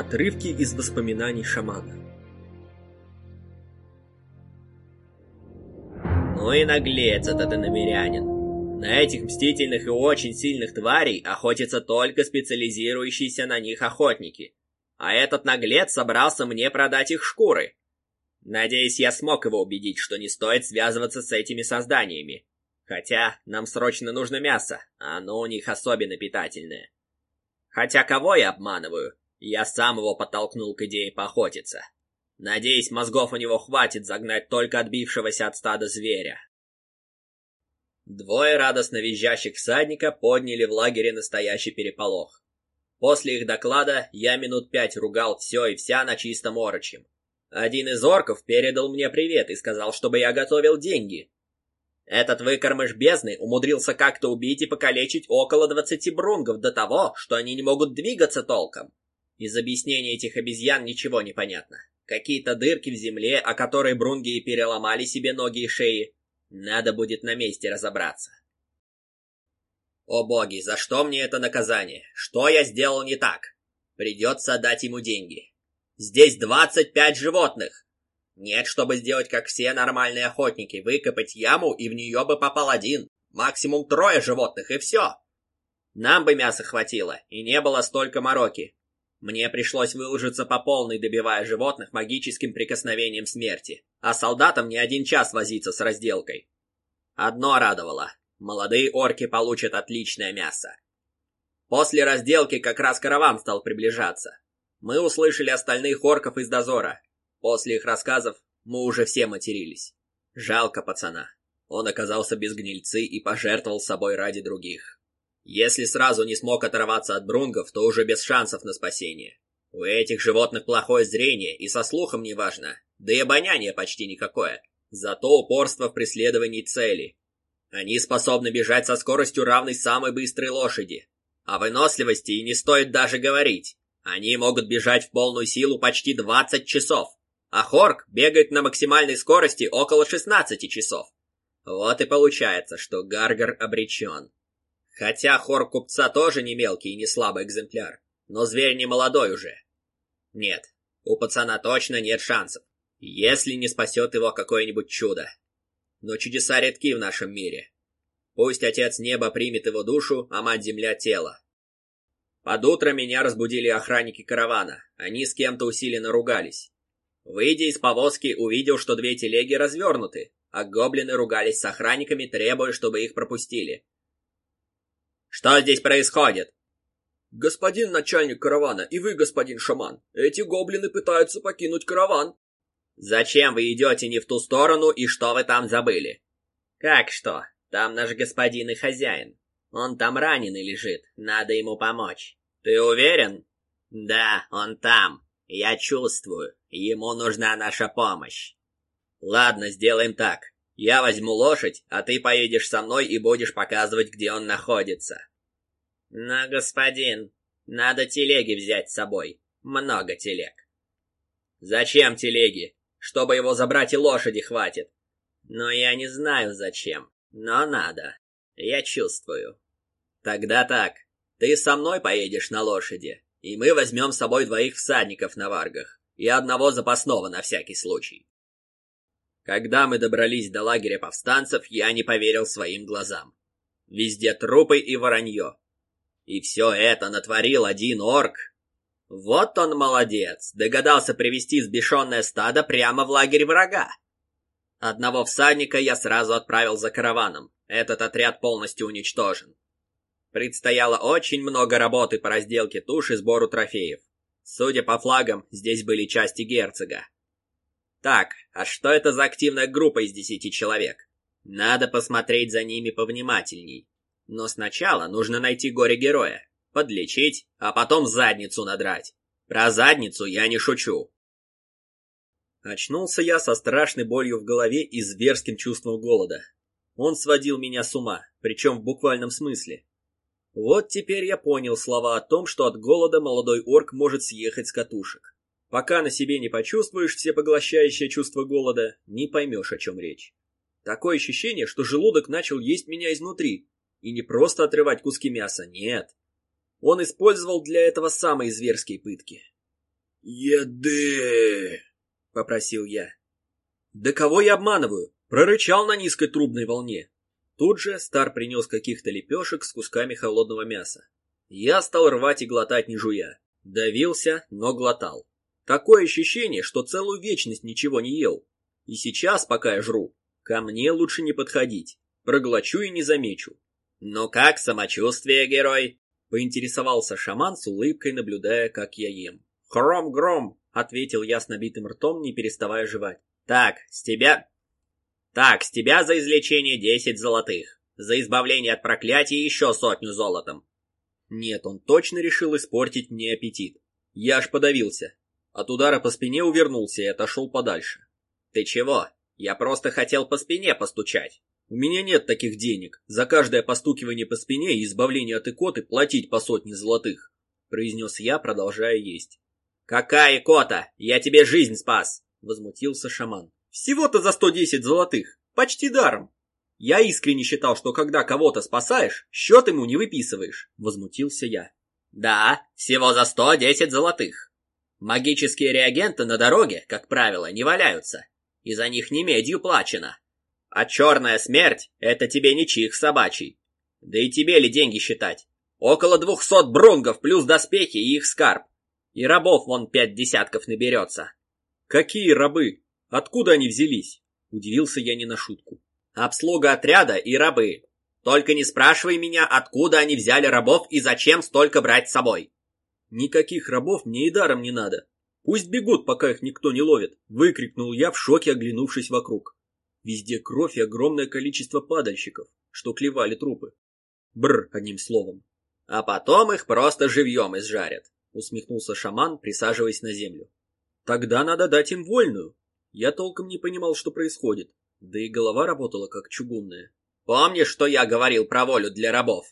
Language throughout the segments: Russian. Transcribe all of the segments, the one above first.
Отрывки из воспоминаний шамана. Ну и наглец этот иномерянин. На этих мстительных и очень сильных тварей охотятся только специализирующиеся на них охотники. А этот наглец собрался мне продать их шкуры. Надеюсь, я смог его убедить, что не стоит связываться с этими созданиями. Хотя нам срочно нужно мясо, оно у них особенно питательное. Хотя кого я обманываю? Я сам его подтолкнул к идее поохотиться. Надеюсь, мозгов у него хватит загнать только отбившегося от стада зверя. Двое радостно визжащих всадника подняли в лагере настоящий переполох. После их доклада я минут пять ругал все и вся на чистом орочем. Один из орков передал мне привет и сказал, чтобы я готовил деньги. Этот выкормыш бездны умудрился как-то убить и покалечить около двадцати брунгов до того, что они не могут двигаться толком. Из объяснения этих обезьян ничего не понятно. Какие-то дырки в земле, о которой брунги и переломали себе ноги и шеи. Надо будет на месте разобраться. О боги, за что мне это наказание? Что я сделал не так? Придется отдать ему деньги. Здесь двадцать пять животных. Нет, чтобы сделать, как все нормальные охотники, выкопать яму, и в нее бы попал один. Максимум трое животных, и все. Нам бы мяса хватило, и не было столько мороки. Мне пришлось выложиться по полной, добивая животных магическим прикосновением смерти, а солдатам не один час возиться с разделкой. Одно радовало — молодые орки получат отличное мясо. После разделки как раз караван стал приближаться. Мы услышали остальных орков из дозора. После их рассказов мы уже все матерились. Жалко пацана. Он оказался без гнильцы и пожертвовал собой ради других. Если сразу не смог оторваться от брунгов, то уже без шансов на спасение. У этих животных плохое зрение, и со слухом неважно, да и обоняние почти никакое. Зато упорство в преследовании цели. Они способны бежать со скоростью равной самой быстрой лошади. О выносливости и не стоит даже говорить. Они могут бежать в полную силу почти 20 часов, а Хорк бегает на максимальной скорости около 16 часов. Вот и получается, что Гаргар обречен. Хотя хор купца тоже не мелкий и не слабый экземпляр, но зверь не молодой уже. Нет, у пацана точно нет шансов, если не спасет его какое-нибудь чудо. Но чудеса редки в нашем мире. Пусть отец неба примет его душу, а мать земля — тело. Под утро меня разбудили охранники каравана. Они с кем-то усиленно ругались. Выйдя из повозки, увидел, что две телеги развернуты, а гоблины ругались с охранниками, требуя, чтобы их пропустили. Что здесь происходит? Господин начальник каравана и вы, господин шаман, эти гоблины пытаются покинуть караван. Зачем вы идете не в ту сторону и что вы там забыли? Как что? Там наш господин и хозяин. Он там раненый лежит, надо ему помочь. Ты уверен? Да, он там. Я чувствую, ему нужна наша помощь. Ладно, сделаем так. Я возьму лошадь, а ты поедешь со мной и будешь показывать, где он находится. Но, господин, надо телеги взять с собой. Много телег. Зачем телеги? Чтобы его забрать и лошади хватит. Но я не знаю зачем, но надо. Я чувствую. Тогда так, ты со мной поедешь на лошади, и мы возьмем с собой двоих всадников на варгах и одного запасного на всякий случай. Когда мы добрались до лагеря повстанцев, я не поверил своим глазам. Везде трупы и воронье. И все это натворил один орк. Вот он молодец, догадался привести сбешенное стадо прямо в лагерь врага. Одного всадника я сразу отправил за караваном. Этот отряд полностью уничтожен. Предстояло очень много работы по разделке туш и сбору трофеев. Судя по флагам, здесь были части герцога. Так, а что это за активная группа из десяти человек? Надо посмотреть за ними повнимательней. Но сначала нужно найти горе-героя, подлечить, а потом задницу надрать. Про задницу я не шучу. Очнулся я со страшной болью в голове и зверским чувством голода. Он сводил меня с ума, причем в буквальном смысле. Вот теперь я понял слова о том, что от голода молодой орк может съехать с катушек. Пока на себе не почувствуешь всепоглощающее чувство голода, не поймешь, о чем речь. Такое ощущение, что желудок начал есть меня изнутри. И не просто отрывать куски мяса, нет. Он использовал для этого самые зверские пытки. «Еды!» — попросил я. «Да кого я обманываю?» Прорычал на низкой трубной волне. Тут же Стар принес каких-то лепешек с кусками холодного мяса. Я стал рвать и глотать не жуя. Давился, но глотал. Такое ощущение, что целую вечность ничего не ел. И сейчас, пока я жру, ко мне лучше не подходить. Проглочу и не замечу. «Ну как самочувствие, герой?» Поинтересовался шаман с улыбкой, наблюдая, как я ем. «Хром-гром!» — ответил я с набитым ртом, не переставая жевать. «Так, с тебя так, с тебя за излечение десять золотых. За избавление от проклятия еще сотню золотом. Нет, он точно решил испортить мне аппетит. Я аж подавился. От удара по спине увернулся и отошел подальше. Ты чего? Я просто хотел по спине постучать. У меня нет таких денег. За каждое постукивание по спине и избавление от икоты платить по сотне золотых, произнес я, продолжая есть. Какая икота? Я тебе жизнь спас, возмутился шаман. Всего-то за 110 золотых. Почти даром. Я искренне считал, что когда кого-то спасаешь, счет ему не выписываешь. Возмутился я. Да, всего за 110 золотых. Магические реагенты на дороге, как правило, не валяются. И за них не медью плачено. А черная смерть — это тебе не чих собачий. Да и тебе ли деньги считать? Около двухсот брунгов плюс доспехи и их скарб. И рабов вон пять десятков наберется. Какие рабы? Откуда они взялись? Удивился я не на шутку. Обслуга отряда и рабы. Только не спрашивай меня, откуда они взяли рабов и зачем столько брать с собой. Никаких рабов мне и даром не надо. Пусть бегут, пока их никто не ловит, выкрикнул я в шоке, оглянувшись вокруг. Везде кровь и огромное количество падальщиков, что клевали трупы. Бр, одним словом. А потом их просто живьем изжарят, усмехнулся шаман, присаживаясь на землю. Тогда надо дать им вольную, я толком не понимал, что происходит, да и голова работала как чугунная. «Помнишь, что я говорил про волю для рабов?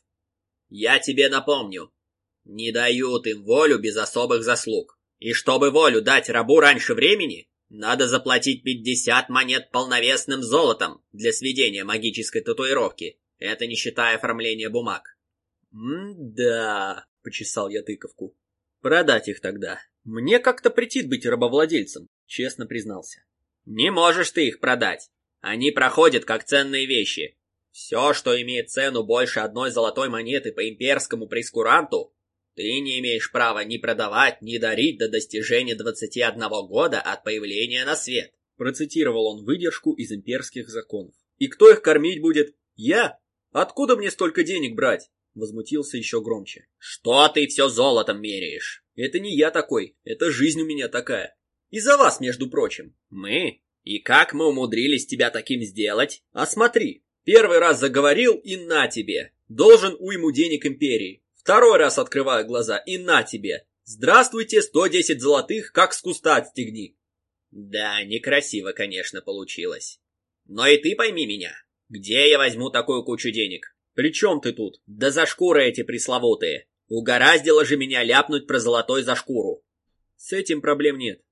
Я тебе напомню. Не дают им волю без особых заслуг. И чтобы волю дать рабу раньше времени, надо заплатить 50 монет полновесным золотом для сведения магической татуировки. Это не считая оформления бумаг. «М-да», — почесал я тыковку. «Продать их тогда. Мне как-то претит быть рабовладельцем», — честно признался. Не можешь ты их продать. Они проходят как ценные вещи. Все, что имеет цену больше одной золотой монеты по имперскому прескуранту, ты не имеешь права ни продавать, ни дарить до достижения 21 года от появления на свет. Процитировал он выдержку из имперских законов. И кто их кормить будет? Я? Откуда мне столько денег брать? Возмутился еще громче. Что ты все золотом меряешь? Это не я такой, это жизнь у меня такая. Из-за вас, между прочим. Мы? И как мы умудрились тебя таким сделать? А смотри, первый раз заговорил и на тебе. Должен уйму денег империи. Второй раз открываю глаза и на тебе. Здравствуйте, 110 золотых, как с куста отстегни. Да, некрасиво, конечно, получилось. Но и ты пойми меня. Где я возьму такую кучу денег? При чем ты тут? Да за шкуры эти пресловутые. Угораздило же меня ляпнуть про золотой за шкуру. С этим проблем нет.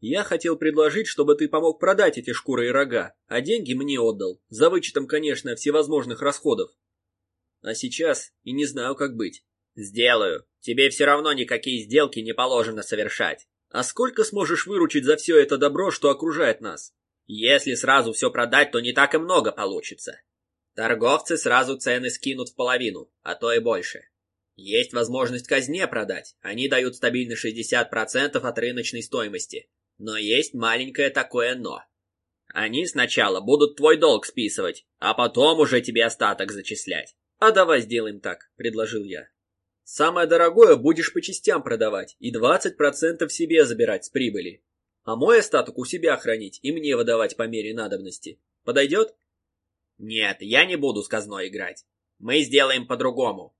Я хотел предложить, чтобы ты помог продать эти шкуры и рога, а деньги мне отдал, за вычетом, конечно, всевозможных расходов. А сейчас и не знаю, как быть. Сделаю. Тебе все равно никакие сделки не положено совершать. А сколько сможешь выручить за все это добро, что окружает нас? Если сразу все продать, то не так и много получится. Торговцы сразу цены скинут в половину, а то и больше. Есть возможность казне продать. Они дают стабильно 60% от рыночной стоимости. Но есть маленькое такое «но». Они сначала будут твой долг списывать, а потом уже тебе остаток зачислять. А давай сделаем так, предложил я. Самое дорогое будешь по частям продавать и 20% себе забирать с прибыли. А мой остаток у себя хранить и мне выдавать по мере надобности. Подойдет? Нет, я не буду с казной играть. Мы сделаем по-другому.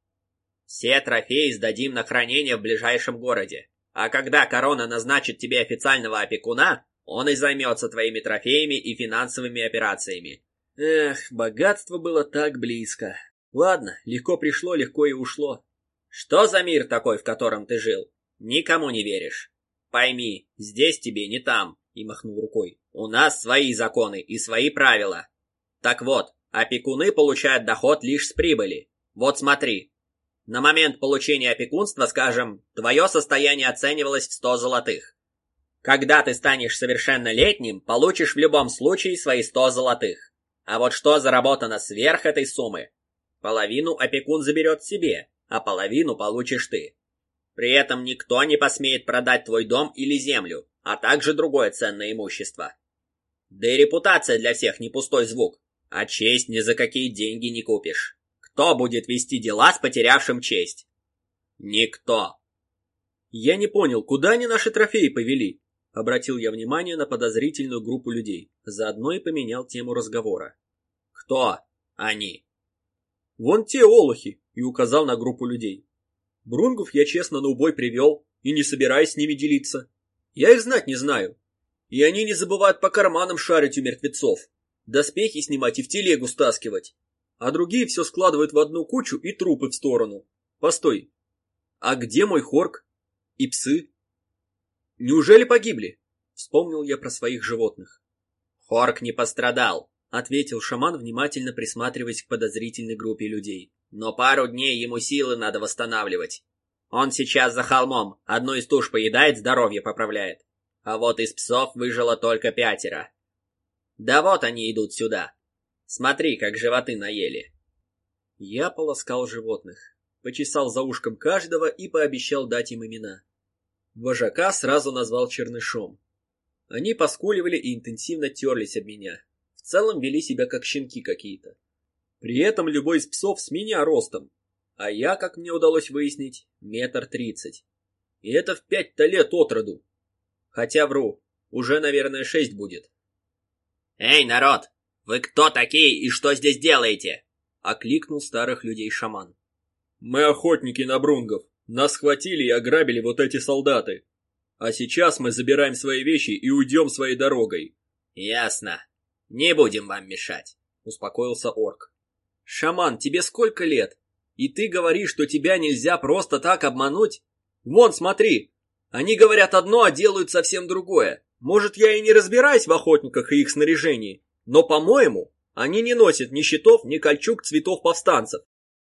Все трофеи сдадим на хранение в ближайшем городе. А когда корона назначит тебе официального опекуна, он и займется твоими трофеями и финансовыми операциями. Эх, богатство было так близко. Ладно, легко пришло, легко и ушло. Что за мир такой, в котором ты жил? Никому не веришь. Пойми, здесь тебе не там, и махнул рукой. У нас свои законы и свои правила. Так вот, опекуны получают доход лишь с прибыли. Вот смотри, на момент получения опекунства, скажем, твое состояние оценивалось в 100 золотых. Когда ты станешь совершеннолетним, получишь в любом случае свои сто золотых. А вот что заработано сверх этой суммы? Половину опекун заберет себе, а половину получишь ты. При этом никто не посмеет продать твой дом или землю, а также другое ценное имущество. Да и репутация для всех не пустой звук, а честь ни за какие деньги не купишь. Кто будет вести дела с потерявшим честь? Никто. Я не понял, куда они наши трофеи повели? Обратил я внимание на подозрительную группу людей, заодно и поменял тему разговора. «Кто они?» «Вон те олухи», и указал на группу людей. Брунгов я честно на убой привел и не собираюсь с ними делиться. Я их знать не знаю. И они не забывают по карманам шарить у мертвецов, доспехи снимать и в телегу стаскивать. А другие все складывают в одну кучу и трупы в сторону. Постой, а где мой хорк? И псы? Неужели погибли? Вспомнил я про своих животных. Хорк не пострадал, ответил шаман, внимательно присматриваясь к подозрительной группе людей. Но пару дней ему силы надо восстанавливать. Он сейчас за холмом, одну из туш поедает, здоровье поправляет. А вот из псов выжило только пятеро. Да вот они идут сюда. Смотри, как животы наели. Я полоскал животных, почесал за ушком каждого и пообещал дать им имена. Вожака сразу назвал чернышом. Они поскуливали и интенсивно терлись об меня. В целом вели себя как щенки какие-то. При этом любой из псов с меня ростом. А я, как мне удалось выяснить, метр тридцать. И это в пять-то лет от роду. Хотя вру, уже, наверное, шесть будет. «Эй, народ! Вы кто такие и что здесь делаете?» — окликнул старых людей шаман. «Мы охотники на брунгов», нас схватили и ограбили вот эти солдаты. А сейчас мы забираем свои вещи и уйдем своей дорогой. Ясно. Не будем вам мешать, успокоился орк. Шаман, тебе сколько лет? И ты говоришь, что тебя нельзя просто так обмануть? Вон, смотри. Они говорят одно, а делают совсем другое. Может, я и не разбираюсь в охотниках и их снаряжении, но, по-моему, они не носят ни щитов, ни кольчуг цветов повстанцев.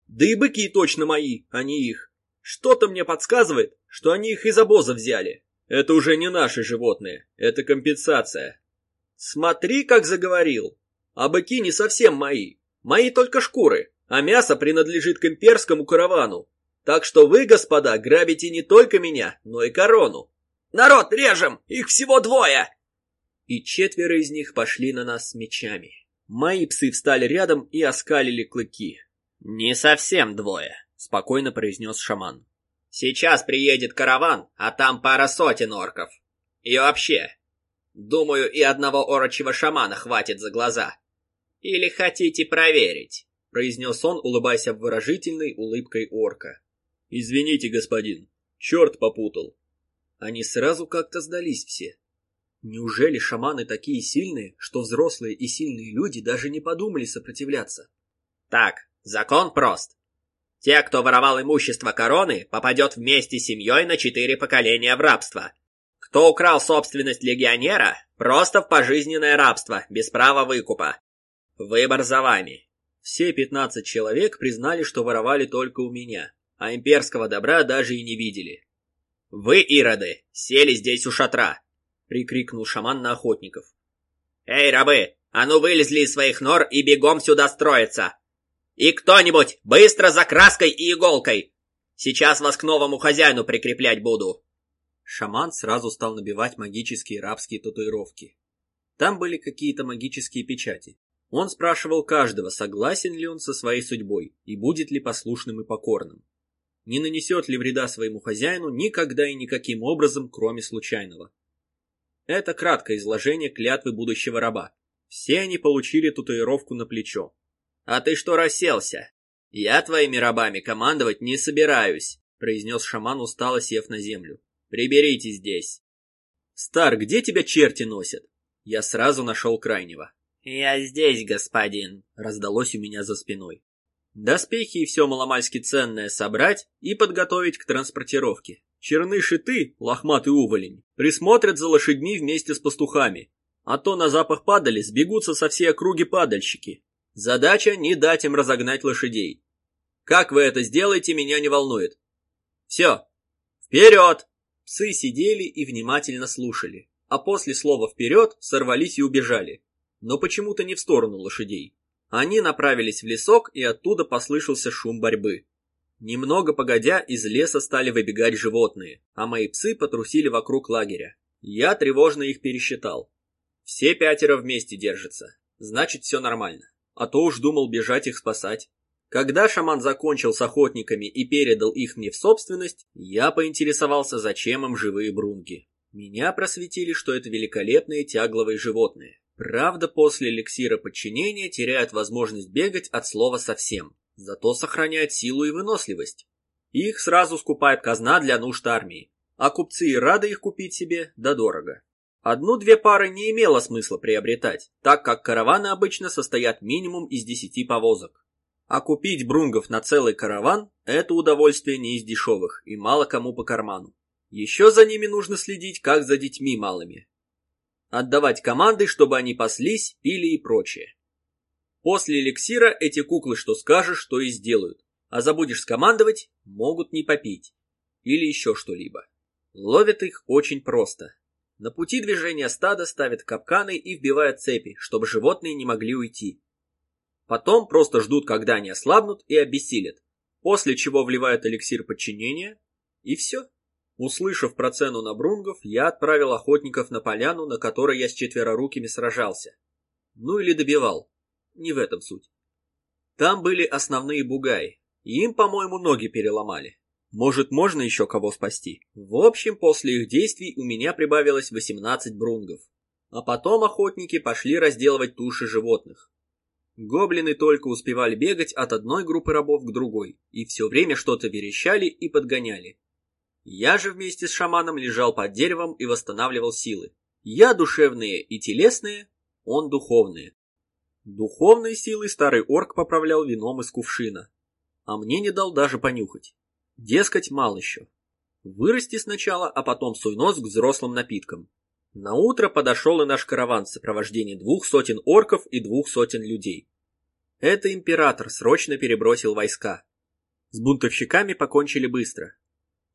Да и быки точно мои, а не их. Что-то мне подсказывает, что они их из обоза взяли. Это уже не наши животные, это компенсация. Смотри, как заговорил. А быки не совсем мои. Мои только шкуры, а мясо принадлежит к имперскому каравану. Так что вы, господа, грабите не только меня, но и корону. Народ, режем! Их всего двое! И четверо из них пошли на нас с мечами. Мои псы встали рядом и оскалили клыки. Не совсем двое спокойно произнес шаман. Сейчас приедет караван, а там пара сотен орков. И вообще, думаю, и одного орочего шамана хватит за глаза. Или хотите проверить? произнес он, улыбаясь обворожительной улыбкой орка. «Извините, господин, черт попутал». Они сразу как-то сдались все. Неужели шаманы такие сильные, что взрослые и сильные люди даже не подумали сопротивляться? Так, закон прост. Те, кто воровал имущество короны, попадет вместе с семьей на четыре поколения в рабство. Кто украл собственность легионера, просто в пожизненное рабство, без права выкупа. Выбор за вами. Все пятнадцать человек признали, что воровали только у меня, а имперского добра даже и не видели. «Вы, ироды, сели здесь у шатра!» — прикрикнул шаман на охотников. «Эй, рабы, а ну вылезли из своих нор и бегом сюда строиться! И кто-нибудь, быстро за краской и иголкой! Сейчас вас к новому хозяину прикреплять буду!» Шаман сразу стал набивать магические рабские татуировки. Там были какие-то магические печати. Он спрашивал каждого, согласен ли он со своей судьбой и будет ли послушным и покорным. Не нанесет ли вреда своему хозяину никогда и никаким образом, кроме случайного. Это краткое изложение клятвы будущего раба. Все они получили татуировку на плечо. «А ты что расселся? Я твоими рабами командовать не собираюсь», произнес шаман, устало сев на землю. «Приберите здесь». «Стар, где тебя черти носят?» Я сразу нашел крайнего. «Я здесь, господин», раздалось у меня за спиной. Доспехи и все маломальски ценное собрать и подготовить к транспортировке. Черныш и ты, лохматый уволень, присмотрят за лошадьми вместе с пастухами. А то на запах падали сбегутся со всей округи падальщики, Задача не дать им разогнать лошадей. Как вы это сделаете, меня не волнует. Все, вперед! Псы сидели и внимательно слушали, а после слова «вперед» сорвались и убежали. Но почему-то не в сторону лошадей. Они направились в лесок, и оттуда послышался шум борьбы. Немного погодя, из леса стали выбегать животные, а мои псы потрусили вокруг лагеря. Я тревожно их пересчитал. Все пятеро вместе держатся. Значит, все нормально. А то уж думал бежать их спасать. Когда шаман закончил с охотниками и передал их мне в собственность, я поинтересовался, зачем им живые брунги. Меня просветили, что это великолепные тягловые животные. Правда, после эликсира подчинения теряют возможность бегать от слова совсем, зато сохраняют силу и выносливость. Их сразу скупает казна для нужд армии, а купцы и рады их купить себе, да дорого. Одну-две пары не имело смысла приобретать, так как караваны обычно состоят минимум из десяти повозок. А купить брунгов на целый караван – это удовольствие не из дешевых и мало кому по карману. Еще за ними нужно следить, как за детьми малыми. Отдавать команды, чтобы они паслись, пили и прочее. После эликсира эти куклы что скажешь, что и сделают. А забудешь скомандовать, могут не попить. Или еще что-либо. Ловят их очень просто. На пути движения стада ставят капканы и вбивают цепи, чтобы животные не могли уйти. Потом просто ждут, когда они ослабнут и обессилят, после чего вливают эликсир подчинения, и все. Услышав про цену на брунгов, я отправил охотников на поляну, на которой я с четверорукими сражался. Ну или добивал. Не в этом суть. Там были основные бугаи, и им, по-моему, ноги переломали. Может, можно еще кого спасти? В общем, после их действий у меня прибавилось 18 брунгов. А потом охотники пошли разделывать туши животных. Гоблины только успевали бегать от одной группы рабов к другой, и все время что-то верещали и подгоняли. Я же вместе с шаманом лежал под деревом и восстанавливал силы. Я душевные и телесные, он духовные. Духовные силы старый орк поправлял вином из кувшина, а мне не дал даже понюхать. Дескать, мал еще. Вырасти сначала, а потом суй нос к взрослым напиткам. На утро подошел и наш караван в сопровождении двух сотен орков и двух сотен людей. Это император срочно перебросил войска. С бунтовщиками покончили быстро.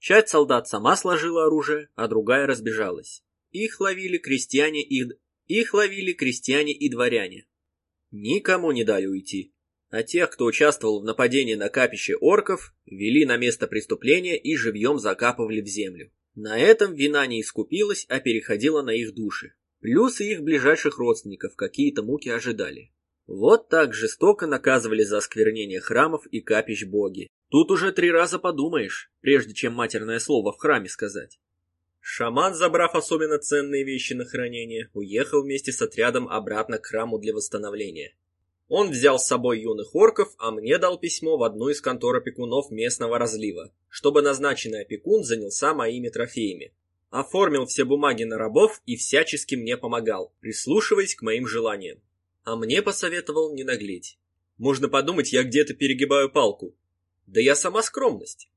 Часть солдат сама сложила оружие, а другая разбежалась. Их ловили крестьяне и... Их ловили крестьяне и дворяне. Никому не дали уйти. А тех, кто участвовал в нападении на капище орков, вели на место преступления и живьем закапывали в землю. На этом вина не искупилась, а переходила на их души. Плюс и их ближайших родственников какие-то муки ожидали. Вот так жестоко наказывали за осквернение храмов и капищ боги. Тут уже три раза подумаешь, прежде чем матерное слово в храме сказать. Шаман, забрав особенно ценные вещи на хранение, уехал вместе с отрядом обратно к храму для восстановления. Он взял с собой юных орков, а мне дал письмо в одну из контор опекунов местного разлива, чтобы назначенный опекун занялся моими трофеями. Оформил все бумаги на рабов и всячески мне помогал, прислушиваясь к моим желаниям. А мне посоветовал не наглеть. Можно подумать, я где-то перегибаю палку. Да я сама скромность.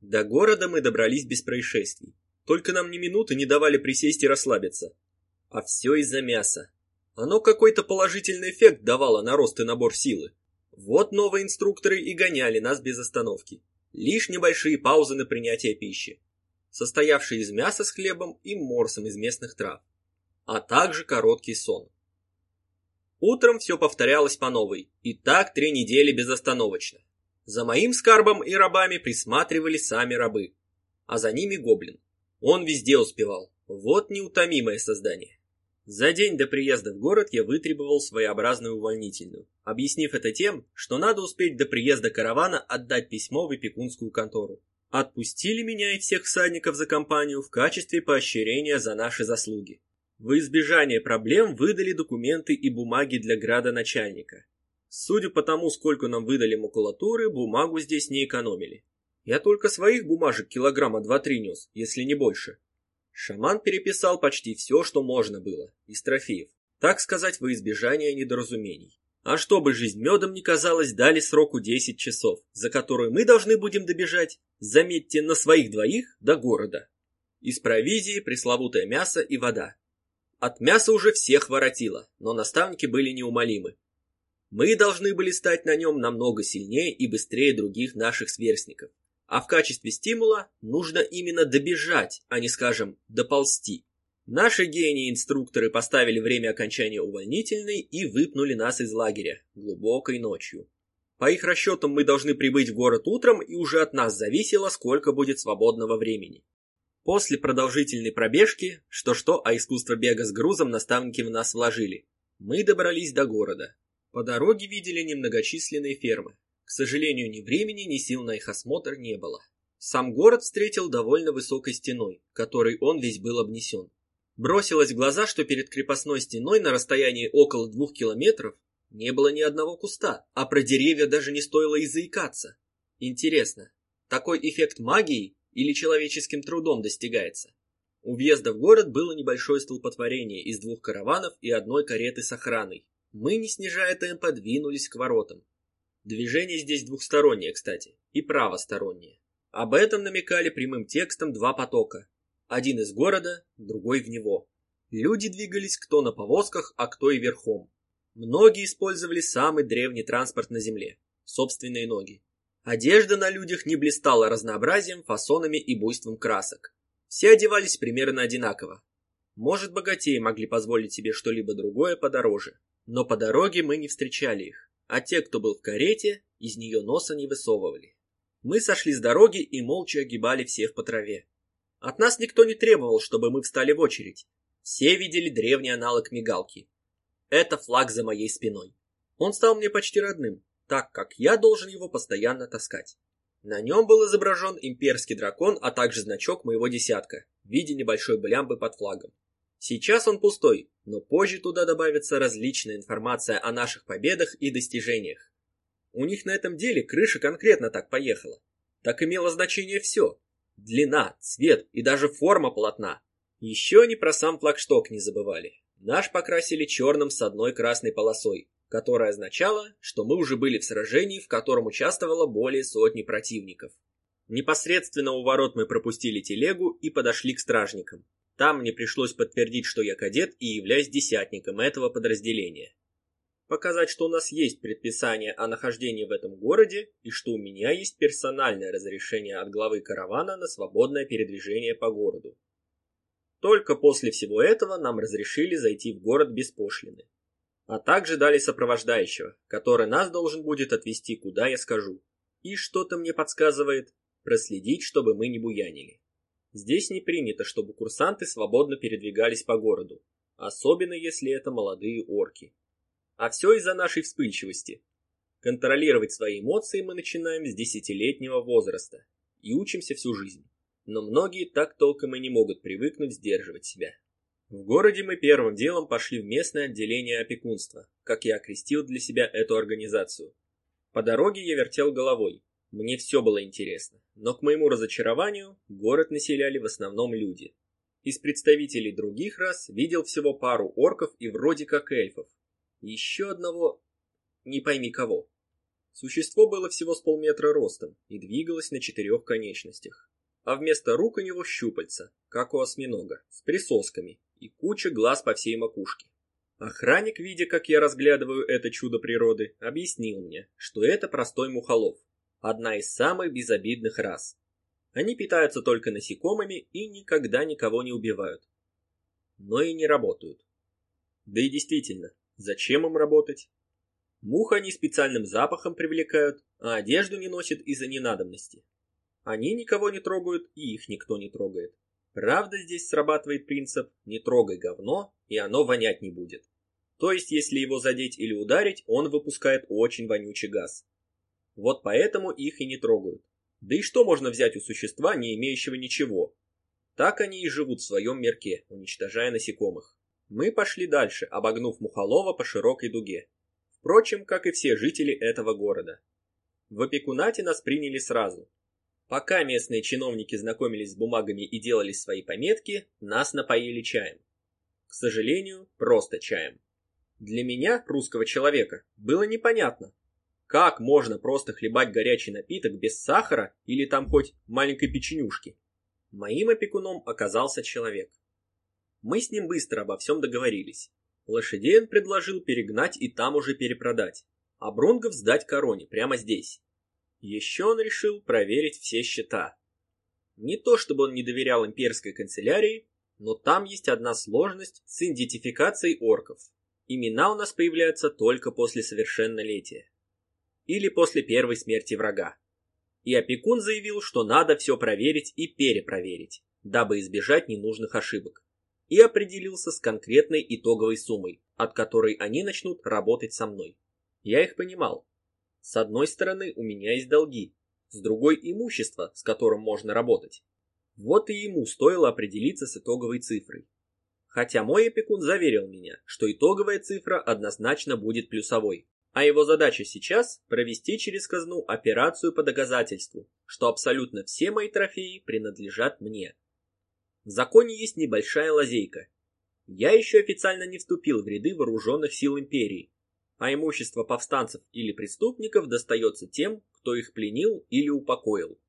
До города мы добрались без происшествий. Только нам ни минуты не давали присесть и расслабиться. А все из-за мяса. Оно какой-то положительный эффект давало на рост и набор силы. Вот новые инструкторы и гоняли нас без остановки. Лишь небольшие паузы на принятие пищи, состоявшие из мяса с хлебом и морсом из местных трав, а также короткий сон. Утром все повторялось по новой, и так три недели безостановочно. За моим скарбом и рабами присматривали сами рабы, а за ними гоблин. Он везде успевал, вот неутомимое создание. За день до приезда в город я вытребовал своеобразную увольнительную, объяснив это тем, что надо успеть до приезда каравана отдать письмо в опекунскую контору. Отпустили меня и всех всадников за компанию в качестве поощрения за наши заслуги. В избежание проблем выдали документы и бумаги для градоначальника. Судя по тому, сколько нам выдали макулатуры, бумагу здесь не экономили. Я только своих бумажек килограмма два-три нес, если не больше. Шаман переписал почти все, что можно было, из трофеев, так сказать, во избежание недоразумений. А чтобы жизнь медом не казалась, дали сроку 10 часов, за которые мы должны будем добежать, заметьте, на своих двоих до города. Из провизии пресловутое мясо и вода. От мяса уже всех воротило, но наставники были неумолимы. Мы должны были стать на нем намного сильнее и быстрее других наших сверстников. А в качестве стимула нужно именно добежать, а не, скажем, доползти. Наши гении-инструкторы поставили время окончания увольнительной и выпнули нас из лагеря глубокой ночью. По их расчетам мы должны прибыть в город утром, и уже от нас зависело, сколько будет свободного времени. После продолжительной пробежки, что-что, а искусство бега с грузом наставники в нас вложили, мы добрались до города. По дороге видели немногочисленные фермы. К сожалению, ни времени, ни сил на их осмотр не было. Сам город встретил довольно высокой стеной, которой он весь был обнесен. Бросилось в глаза, что перед крепостной стеной на расстоянии около двух километров не было ни одного куста, а про деревья даже не стоило и заикаться. Интересно, такой эффект магии или человеческим трудом достигается? У въезда в город было небольшое столпотворение из двух караванов и одной кареты с охраной. Мы, не снижая темпа, двинулись к воротам. Движение здесь двухстороннее, кстати, и правостороннее. Об этом намекали прямым текстом два потока. Один из города, другой в него. Люди двигались кто на повозках, а кто и верхом. Многие использовали самый древний транспорт на Земле – собственные ноги. Одежда на людях не блистала разнообразием, фасонами и буйством красок. Все одевались примерно одинаково. Может, богатеи могли позволить себе что-либо другое подороже. Но по дороге мы не встречали их, а те, кто был в карете, из нее носа не высовывали. Мы сошли с дороги и молча огибали всех по траве. От нас никто не требовал, чтобы мы встали в очередь. Все видели древний аналог мигалки, это флаг за моей спиной. Он стал мне почти родным, так как я должен его постоянно таскать. На нем был изображен имперский дракон, а также значок моего десятка в виде небольшой блямбы под флагом. Сейчас он пустой, но позже туда добавится различная информация о наших победах и достижениях. У них на этом деле крыша конкретно так поехала. Так имело значение все. Длина, цвет и даже форма полотна. Еще они про сам флагшток не забывали. Наш покрасили черным с одной красной полосой, которая означала, что мы уже были в сражении, в котором участвовало более сотни противников. Непосредственно у ворот мы пропустили телегу и подошли к стражникам. Там мне пришлось подтвердить, что я кадет и являюсь десятником этого подразделения. Показать, что у нас есть предписание о нахождении в этом городе и что у меня есть персональное разрешение от главы каравана на свободное передвижение по городу. Только после всего этого нам разрешили зайти в город без пошлины. А также дали сопровождающего, который нас должен будет отвезти, куда я скажу. И что-то мне подсказывает, проследить, чтобы мы не буянили. Здесь не принято, чтобы курсанты свободно передвигались по городу, особенно если это молодые орки. А все из-за нашей вспыльчивости. Контролировать свои эмоции мы начинаем с десятилетнего возраста и учимся всю жизнь но многие так толком и не могут привыкнуть сдерживать себя. В городе мы первым делом пошли в местное отделение опекунства, как я окрестил для себя эту организацию. По дороге я вертел головой. Мне все было интересно, но к моему разочарованию город населяли в основном люди. Из представителей других рас видел всего пару орков и вроде как эльфов. Еще одного... не пойми кого. Существо было всего с полметра ростом и двигалось на четырех конечностях а вместо рук у него щупальца, как у осьминога, с присосками и куча глаз по всей макушке. Охранник, видя, как я разглядываю это чудо природы, объяснил мне, что это простой мухолов, одна из самых безобидных рас. Они питаются только насекомыми и никогда никого не убивают. Но и не работают. Да и действительно, зачем им работать? Мух они специальным запахом привлекают, а одежду не носят из-за ненадобности. Они никого не трогают, и их никто не трогает. Правда, здесь срабатывает принцип «не трогай говно, и оно вонять не будет». То есть, если его задеть или ударить, он выпускает очень вонючий газ. Вот поэтому их и не трогают. Да и что можно взять у существа, не имеющего ничего? Так они и живут в своем мирке, уничтожая насекомых. Мы пошли дальше, обогнув Мухолова по широкой дуге. Впрочем, как и все жители этого города. В опекунате нас приняли сразу, Пока местные чиновники знакомились с бумагами и делали свои пометки, нас напоили чаем. К сожалению, просто чаем. Для меня, русского человека, было непонятно, как можно просто хлебать горячий напиток без сахара или там хоть маленькой печенюшки. Моим опекуном оказался человек. Мы с ним быстро обо всем договорились. Лошадей он предложил перегнать и там уже перепродать, а Брунгов сдать короне прямо здесь. Еще он решил проверить все счета. Не то чтобы он не доверял имперской канцелярии, но там есть одна сложность с идентификацией орков. Имена у нас появляются только после совершеннолетия. Или после первой смерти врага. И опекун заявил, что надо все проверить и перепроверить, дабы избежать ненужных ошибок. И определился с конкретной итоговой суммой, от которой они начнут работать со мной. Я их понимал. С одной стороны, у меня есть долги, с другой – имущество, с которым можно работать. Вот и ему стоило определиться с итоговой цифрой. Хотя мой опекун заверил меня, что итоговая цифра однозначно будет плюсовой, а его задача сейчас – провести через казну операцию по доказательству, что абсолютно все мои трофеи принадлежат мне. В законе есть небольшая лазейка. Я еще официально не вступил в ряды вооруженных сил империи, а имущество повстанцев или преступников достается тем, кто их пленил или упокоил.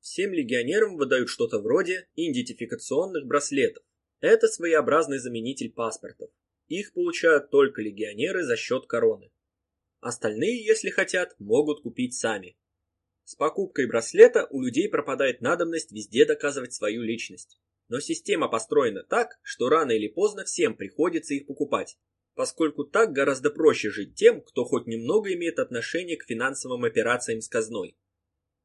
Всем легионерам выдают что-то вроде идентификационных браслетов. Это своеобразный заменитель паспортов. Их получают только легионеры за счет короны. Остальные, если хотят, могут купить сами. С покупкой браслета у людей пропадает надобность везде доказывать свою личность. Но система построена так, что рано или поздно всем приходится их покупать, поскольку так гораздо проще жить тем, кто хоть немного имеет отношение к финансовым операциям с казной.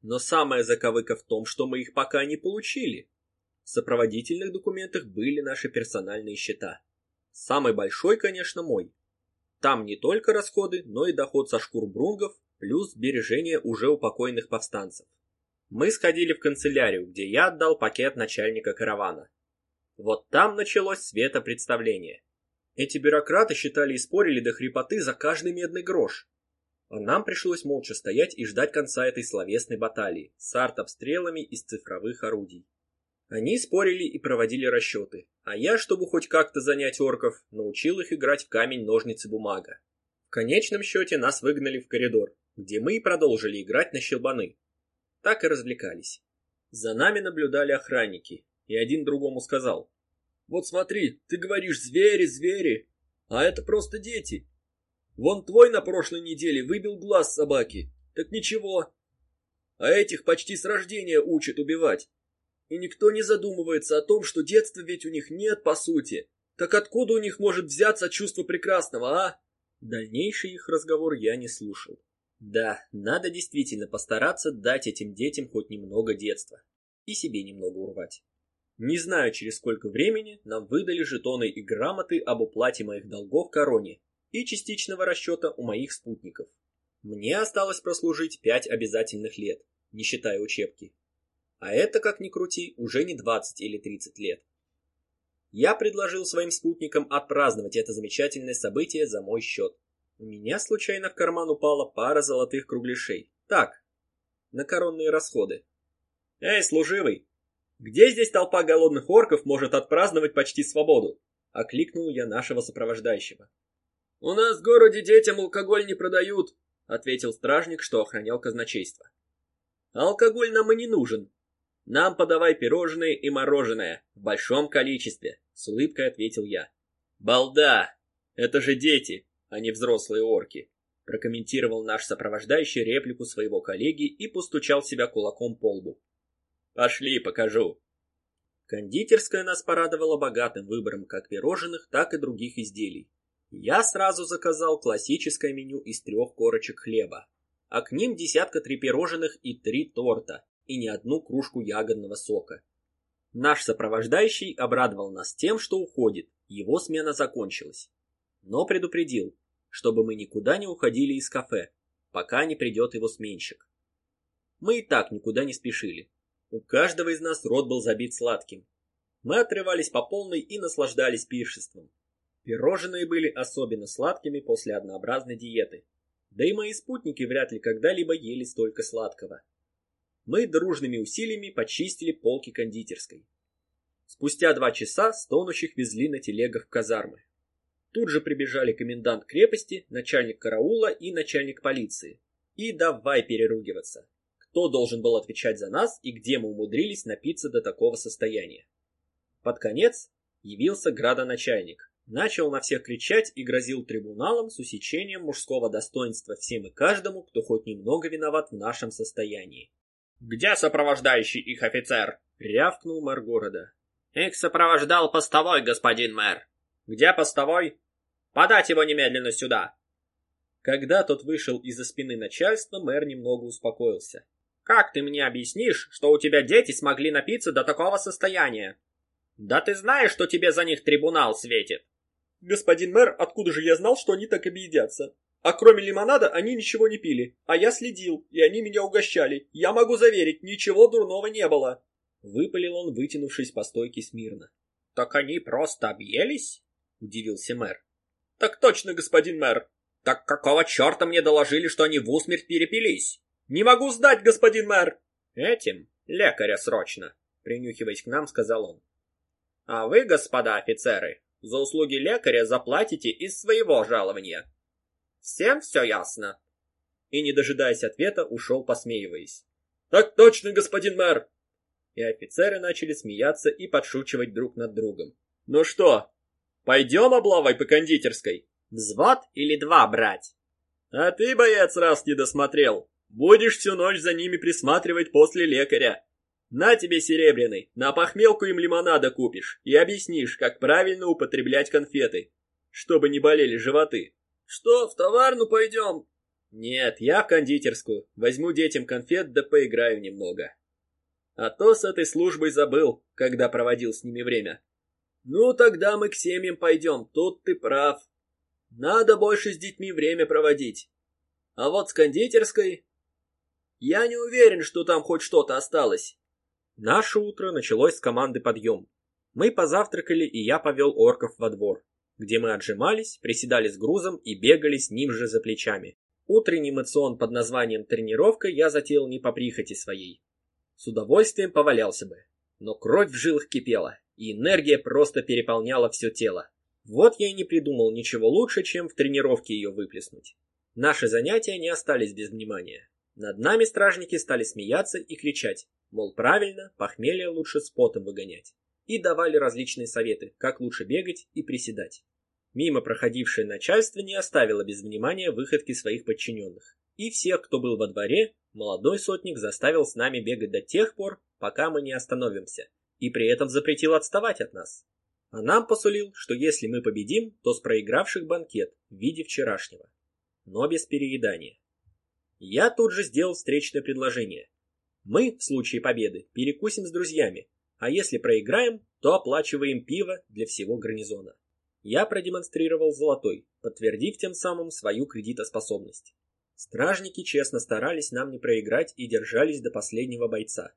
Но самая заковыка в том, что мы их пока не получили. В сопроводительных документах были наши персональные счета. Самый большой, конечно, мой. Там не только расходы, но и доход со шкур брунгов, плюс сбережения уже упокоенных повстанцев. Мы сходили в канцелярию, где я отдал пакет начальника каравана. Вот там началось светопредставление. Эти бюрократы считали и спорили до хрипоты за каждый медный грош. А нам пришлось молча стоять и ждать конца этой словесной баталии с арт-обстрелами из цифровых орудий. Они спорили и проводили расчеты, а я, чтобы хоть как-то занять орков, научил их играть в камень-ножницы-бумага. В конечном счете нас выгнали в коридор, где мы и продолжили играть на щелбаны. Так и развлекались. За нами наблюдали охранники, и один другому сказал. «Вот смотри, ты говоришь звери, звери, а это просто дети, Вон твой на прошлой неделе выбил глаз собаки. Так ничего. А этих почти с рождения учат убивать. И никто не задумывается о том, что детства ведь у них нет по сути. Так откуда у них может взяться чувство прекрасного, а? Дальнейший их разговор я не слушал. Да, надо действительно постараться дать этим детям хоть немного детства. И себе немного урвать. Не знаю, через сколько времени нам выдали жетоны и грамоты об уплате моих долгов короне, и частичного расчета у моих спутников. Мне осталось прослужить пять обязательных лет, не считая учебки. А это, как ни крути, уже не 20 или 30 лет. Я предложил своим спутникам отпраздновать это замечательное событие за мой счет. У меня случайно в карман упала пара золотых кругляшей. Так, на коронные расходы. Эй, служивый, где здесь толпа голодных орков может отпраздновать почти свободу? Окликнул я нашего сопровождающего. «У нас в городе детям алкоголь не продают», — ответил стражник, что охранял казначейство. «Алкоголь нам и не нужен. Нам подавай пирожные и мороженое в большом количестве», — с улыбкой ответил я. «Балда! Это же дети, а не взрослые орки», — прокомментировал наш сопровождающий реплику своего коллеги и постучал себя кулаком по лбу. «Пошли, покажу». Кондитерская нас порадовала богатым выбором как пирожных, так и других изделий. Я сразу заказал классическое меню из трех корочек хлеба, а к ним десятка три пирожных и три торта, и не одну кружку ягодного сока. Наш сопровождающий обрадовал нас тем, что уходит, его смена закончилась. Но предупредил, чтобы мы никуда не уходили из кафе, пока не придет его сменщик. Мы и так никуда не спешили. У каждого из нас рот был забит сладким. Мы отрывались по полной и наслаждались пиршеством. Пирожные были особенно сладкими после однообразной диеты. Да и мои спутники вряд ли когда-либо ели столько сладкого. Мы дружными усилиями почистили полки кондитерской. Спустя два часа стонущих везли на телегах в казармы. Тут же прибежали комендант крепости, начальник караула и начальник полиции. И давай переругиваться. Кто должен был отвечать за нас и где мы умудрились напиться до такого состояния. Под конец явился градоначальник, Начал на всех кричать и грозил трибуналом с усечением мужского достоинства всем и каждому, кто хоть немного виноват в нашем состоянии. «Где сопровождающий их офицер?» — рявкнул мэр города. «Их сопровождал постовой, господин мэр». «Где постовой?» «Подать его немедленно сюда!» Когда тот вышел из-за спины начальства, мэр немного успокоился. «Как ты мне объяснишь, что у тебя дети смогли напиться до такого состояния? Да ты знаешь, что тебе за них трибунал светит!» «Господин мэр, откуда же я знал, что они так объедятся? А кроме лимонада они ничего не пили, а я следил, и они меня угощали. Я могу заверить, ничего дурного не было!» Выпалил он, вытянувшись по стойке смирно. «Так они просто объелись?» — удивился мэр. «Так точно, господин мэр!» «Так какого черта мне доложили, что они в усмерть перепились?» «Не могу сдать, господин мэр!» «Этим лекаря срочно!» — принюхиваясь к нам, сказал он. «А вы, господа офицеры, за услуги лекаря заплатите из своего жалования. Всем все ясно?» И, не дожидаясь ответа, ушел, посмеиваясь. «Так точно, господин мэр!» И офицеры начали смеяться и подшучивать друг над другом. «Ну что, пойдем облавой по кондитерской?» Взвод или два брать? А ты, боец, раз не досмотрел. Будешь всю ночь за ними присматривать после лекаря. На тебе, Серебряный, на похмелку им лимонада купишь и объяснишь, как правильно употреблять конфеты, чтобы не болели животы. Что, в товарну пойдем? Нет, я в кондитерскую. Возьму детям конфет да поиграю немного. А то с этой службой забыл, когда проводил с ними время. Ну, тогда мы к семьям пойдем, тут ты прав. Надо больше с детьми время проводить. А вот с кондитерской... Я не уверен, что там хоть что-то осталось. Наше утро началось с команды «Подъем». Мы позавтракали, и я повел орков во двор, где мы отжимались, приседали с грузом и бегали с ним же за плечами. Утренний мацион под названием «Тренировка» я затеял не по прихоти своей. С удовольствием повалялся бы, но кровь в жилах кипела, и энергия просто переполняла все тело. Вот я и не придумал ничего лучше, чем в тренировке ее выплеснуть. Наши занятия не остались без внимания. Над нами стражники стали смеяться и кричать, мол, правильно, похмелье лучше с потом выгонять. И давали различные советы, как лучше бегать и приседать. Мимо проходившее начальство не оставило без внимания выходки своих подчиненных. И всех, кто был во дворе, молодой сотник заставил с нами бегать до тех пор, пока мы не остановимся, и при этом запретил отставать от нас. А нам посулил, что если мы победим, то с проигравших банкет в виде вчерашнего. Но без переедания. Я тут же сделал встречное предложение. Мы, в случае победы, перекусим с друзьями, а если проиграем, то оплачиваем пиво для всего гарнизона. Я продемонстрировал золотой, подтвердив тем самым свою кредитоспособность. Стражники честно старались нам не проиграть и держались до последнего бойца.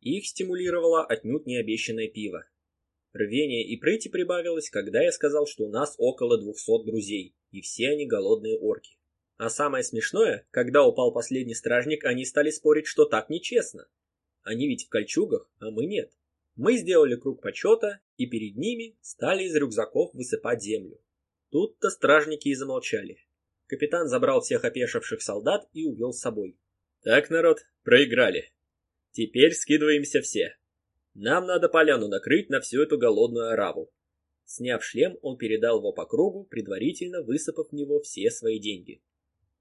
Их стимулировало отнюдь не обещанное пиво, Рвение и прыти прибавилось, когда я сказал, что у нас около двухсот друзей, и все они голодные орки. А самое смешное, когда упал последний стражник, они стали спорить, что так нечестно. Они ведь в кольчугах, а мы нет. Мы сделали круг почета, и перед ними стали из рюкзаков высыпать землю. Тут-то стражники и замолчали. Капитан забрал всех опешивших солдат и увел с собой. Так, народ, проиграли. Теперь скидываемся все. Нам надо поляну накрыть на всю эту голодную ораву. Сняв шлем, он передал его по кругу, предварительно высыпав в него все свои деньги.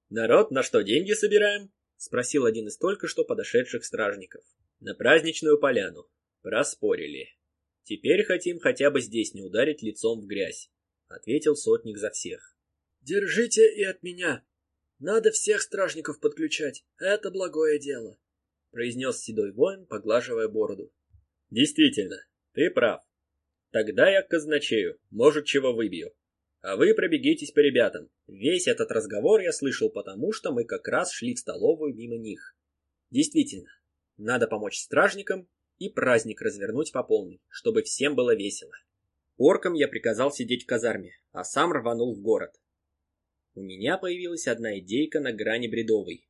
«Народ, на что деньги собираем?» — спросил один из только что подошедших стражников. «На праздничную поляну. Проспорили. Теперь хотим хотя бы здесь не ударить лицом в грязь», — ответил сотник за всех. «Держите и от меня. Надо всех стражников подключать. Это благое дело», — произнес седой воин, поглаживая бороду. Действительно, ты прав. Тогда я к казначею, может, чего выбью. А вы пробегитесь по ребятам. Весь этот разговор я слышал потому, что мы как раз шли в столовую мимо них. Действительно, надо помочь стражникам и праздник развернуть по полной, чтобы всем было весело. Оркам я приказал сидеть в казарме, а сам рванул в город. У меня появилась одна идейка на грани бредовой.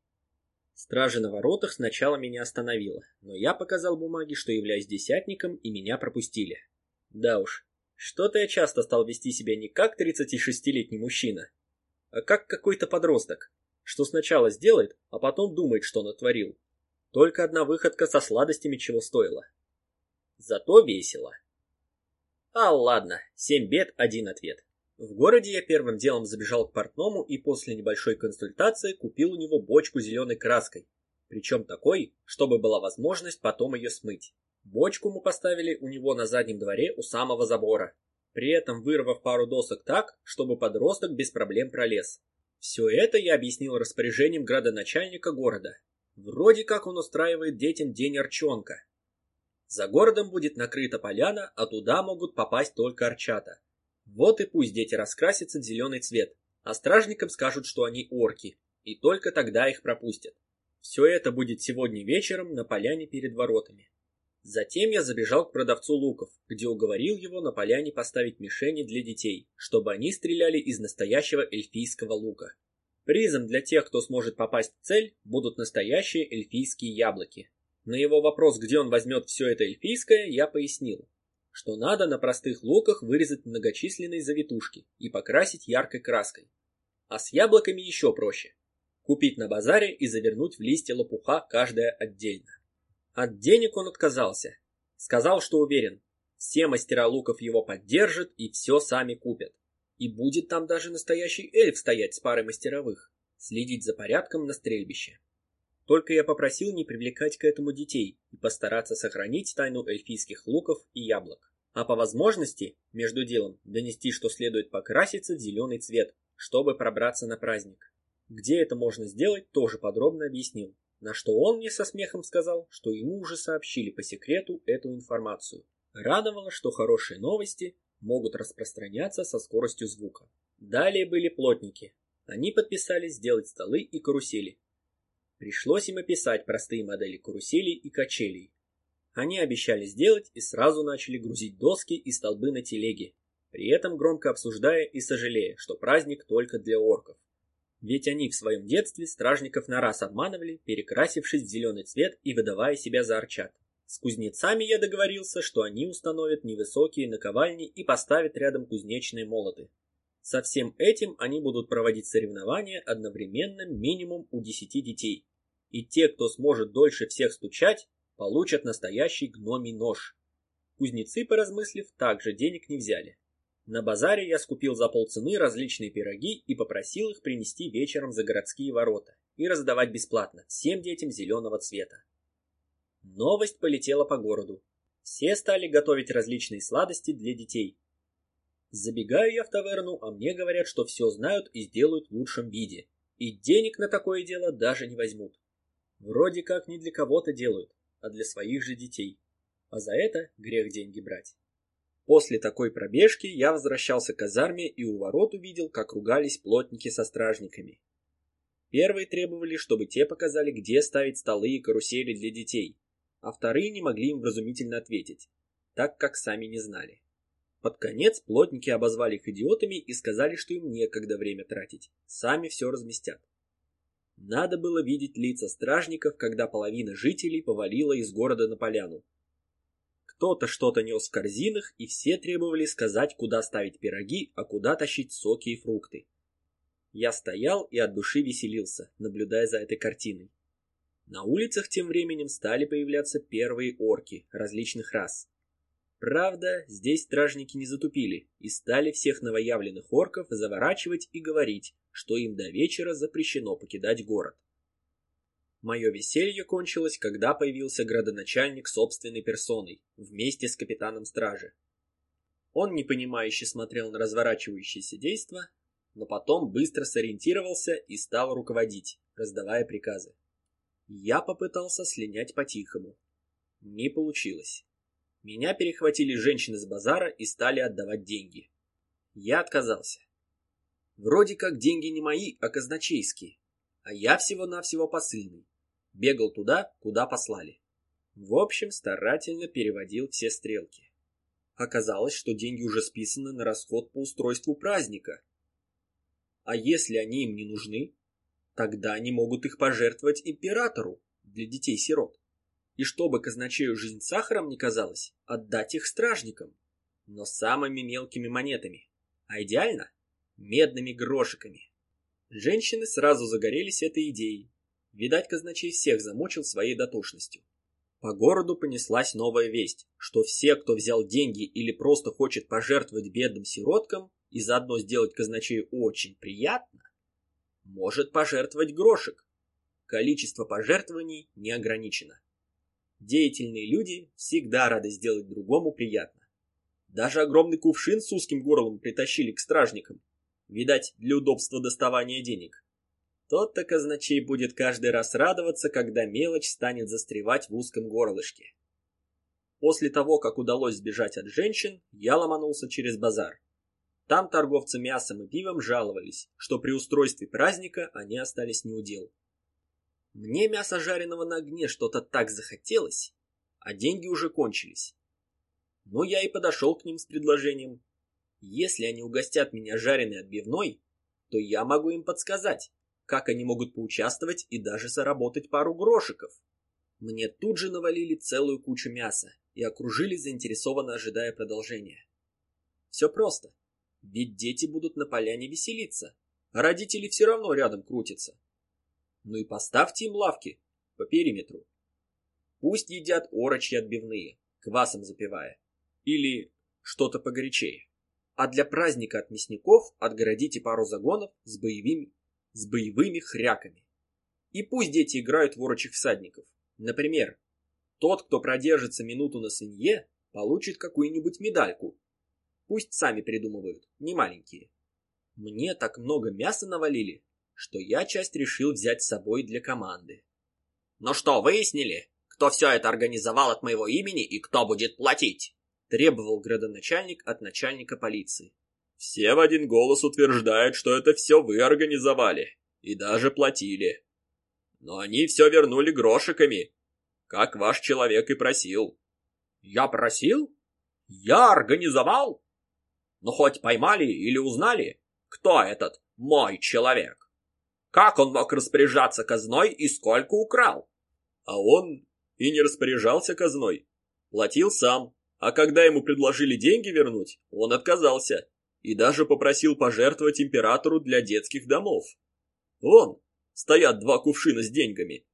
Стража на воротах сначала меня остановила, но я показал бумаги, что являюсь десятником, и меня пропустили. Да уж, что-то я часто стал вести себя не как 36-летний мужчина, а как какой-то подросток, что сначала сделает, а потом думает, что натворил. Только одна выходка со сладостями чего стоила. Зато весело. А ладно, семь бед, один ответ. В городе я первым делом забежал к портному и после небольшой консультации купил у него бочку зеленой краской, причем такой, чтобы была возможность потом ее смыть. Бочку мы поставили у него на заднем дворе у самого забора, при этом вырвав пару досок так, чтобы подросток без проблем пролез. Все это я объяснил распоряжением градоначальника города. Вроде как он устраивает детям день арчонка. За городом будет накрыта поляна, а туда могут попасть только арчата. Вот и пусть дети раскрасятся в зеленый цвет, а стражникам скажут, что они орки, и только тогда их пропустят. Все это будет сегодня вечером на поляне перед воротами. Затем я забежал к продавцу луков, где уговорил его на поляне поставить мишени для детей, чтобы они стреляли из настоящего эльфийского лука. Призом для тех, кто сможет попасть в цель, будут настоящие эльфийские яблоки. На его вопрос, где он возьмет все это эльфийское, я пояснил что надо на простых луках вырезать многочисленные завитушки и покрасить яркой краской. А с яблоками еще проще. Купить на базаре и завернуть в листья лопуха каждое отдельно. От денег он отказался. Сказал, что уверен, все мастера луков его поддержат и все сами купят. И будет там даже настоящий эльф стоять с парой мастеровых, следить за порядком на стрельбище. Только я попросил не привлекать к этому детей и постараться сохранить тайну эльфийских луков и яблок. А по возможности, между делом, донести, что следует покраситься в зеленый цвет, чтобы пробраться на праздник. Где это можно сделать, тоже подробно объяснил. На что он мне со смехом сказал, что ему уже сообщили по секрету эту информацию. Радовало, что хорошие новости могут распространяться со скоростью звука. Далее были плотники. Они подписались сделать столы и карусели, Пришлось им описать простые модели каруселей и качелей. Они обещали сделать и сразу начали грузить доски и столбы на телеге, при этом громко обсуждая и сожалея, что праздник только для орков. Ведь они в своем детстве стражников на раз обманывали, перекрасившись в зеленый цвет и выдавая себя за арчат. С кузнецами я договорился, что они установят невысокие наковальни и поставят рядом кузнечные молоты. Со всем этим они будут проводить соревнования одновременно минимум у 10 детей. И те, кто сможет дольше всех стучать, получат настоящий гномий нож. Кузнецы, поразмыслив, также денег не взяли. На базаре я скупил за полцены различные пироги и попросил их принести вечером за городские ворота и раздавать бесплатно всем детям зеленого цвета. Новость полетела по городу. Все стали готовить различные сладости для детей, Забегаю я в таверну, а мне говорят, что все знают и сделают в лучшем виде. И денег на такое дело даже не возьмут. Вроде как не для кого-то делают, а для своих же детей. А за это грех деньги брать. После такой пробежки я возвращался к казарме и у ворот увидел, как ругались плотники со стражниками. Первые требовали, чтобы те показали, где ставить столы и карусели для детей, а вторые не могли им вразумительно ответить, так как сами не знали. Под конец плотники обозвали их идиотами и сказали, что им некогда время тратить, сами все разместят. Надо было видеть лица стражников, когда половина жителей повалила из города на поляну. Кто-то что-то нес в корзинах, и все требовали сказать, куда ставить пироги, а куда тащить соки и фрукты. Я стоял и от души веселился, наблюдая за этой картиной. На улицах тем временем стали появляться первые орки различных рас. Правда, здесь стражники не затупили и стали всех новоявленных орков заворачивать и говорить, что им до вечера запрещено покидать город. Мое веселье кончилось, когда появился градоначальник собственной персоной, вместе с капитаном стражи. Он непонимающе смотрел на разворачивающееся действо, но потом быстро сориентировался и стал руководить, раздавая приказы. Я попытался слинять по-тихому. Не получилось. Меня перехватили женщины с базара и стали отдавать деньги. Я отказался. Вроде как деньги не мои, а казначейские. А я всего-навсего посыльный. Бегал туда, куда послали. В общем, старательно переводил все стрелки. Оказалось, что деньги уже списаны на расход по устройству праздника. А если они им не нужны, тогда они могут их пожертвовать императору для детей-сирот. И чтобы казначею жизнь сахаром не казалось, отдать их стражникам, но самыми мелкими монетами, а идеально медными грошиками. Женщины сразу загорелись этой идеей. Видать, казначей всех замочил своей дотошностью. По городу понеслась новая весть, что все, кто взял деньги или просто хочет пожертвовать бедным сироткам, и заодно сделать казначею очень приятно, может пожертвовать грошек. Количество пожертвований не ограничено. Деятельные люди всегда рады сделать другому приятно. Даже огромный кувшин с узким горлом притащили к стражникам. Видать, для удобства доставания денег. Тот-то казначей будет каждый раз радоваться, когда мелочь станет застревать в узком горлышке. После того, как удалось сбежать от женщин, я ломанулся через базар. Там торговцы мясом и пивом жаловались, что при устройстве праздника они остались неудел. Мне мясо жареного на огне что-то так захотелось, а деньги уже кончились. Но я и подошел к ним с предложением. Если они угостят меня жареной отбивной, то я могу им подсказать, как они могут поучаствовать и даже заработать пару грошиков. Мне тут же навалили целую кучу мяса и окружили, заинтересованно ожидая продолжения. Все просто. Ведь дети будут на поляне веселиться, а родители все равно рядом крутятся. Ну и поставьте им лавки по периметру. Пусть едят орочьи отбивные, квасом запивая. Или что-то погорячее. А для праздника от мясников отгородите пару загонов с боевыми, с боевыми хряками. И пусть дети играют в орочих всадников. Например, тот, кто продержится минуту на свинье, получит какую-нибудь медальку Пусть сами придумывают, не маленькие. Мне так много мяса навалили, что я часть решил взять с собой для команды. «Ну что, выяснили, кто все это организовал от моего имени и кто будет платить?» Требовал градоначальник от начальника полиции. «Все в один голос утверждают, что это все вы организовали и даже платили. Но они все вернули грошиками, как ваш человек и просил». «Я просил? Я организовал?» Ну хоть поймали или узнали, кто этот мой человек? Как он мог распоряжаться казной и сколько украл? А он и не распоряжался казной. Платил сам, а когда ему предложили деньги вернуть, он отказался и даже попросил пожертвовать императору для детских домов. Вон, стоят два кувшина с деньгами.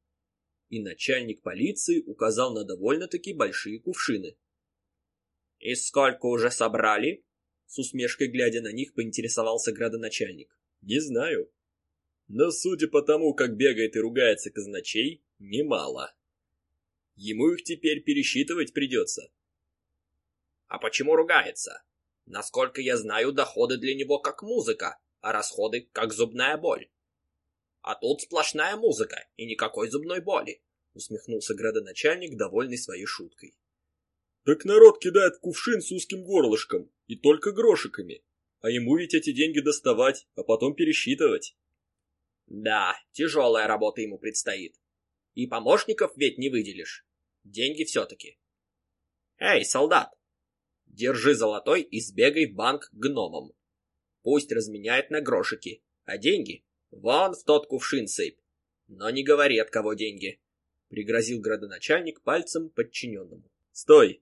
И начальник полиции указал на довольно-таки большие кувшины. «И сколько уже собрали?» С усмешкой глядя на них, поинтересовался градоначальник. Не знаю. Но судя по тому, как бегает и ругается казначей, немало. Ему их теперь пересчитывать придется. А почему ругается? Насколько я знаю, доходы для него как музыка, а расходы как зубная боль. А тут сплошная музыка и никакой зубной боли, усмехнулся градоначальник, довольный своей шуткой. Так народ кидает кувшин с узким горлышком и только грошиками, а ему ведь эти деньги доставать, а потом пересчитывать. Да, тяжелая работа ему предстоит. И помощников ведь не выделишь. Деньги все-таки. Эй, солдат, держи золотой и сбегай в банк гномом. Пусть разменяет на грошики, а деньги вон в тот кувшин сыпь. Но не говори, от кого деньги. Пригрозил градоначальник пальцем подчиненному. Стой!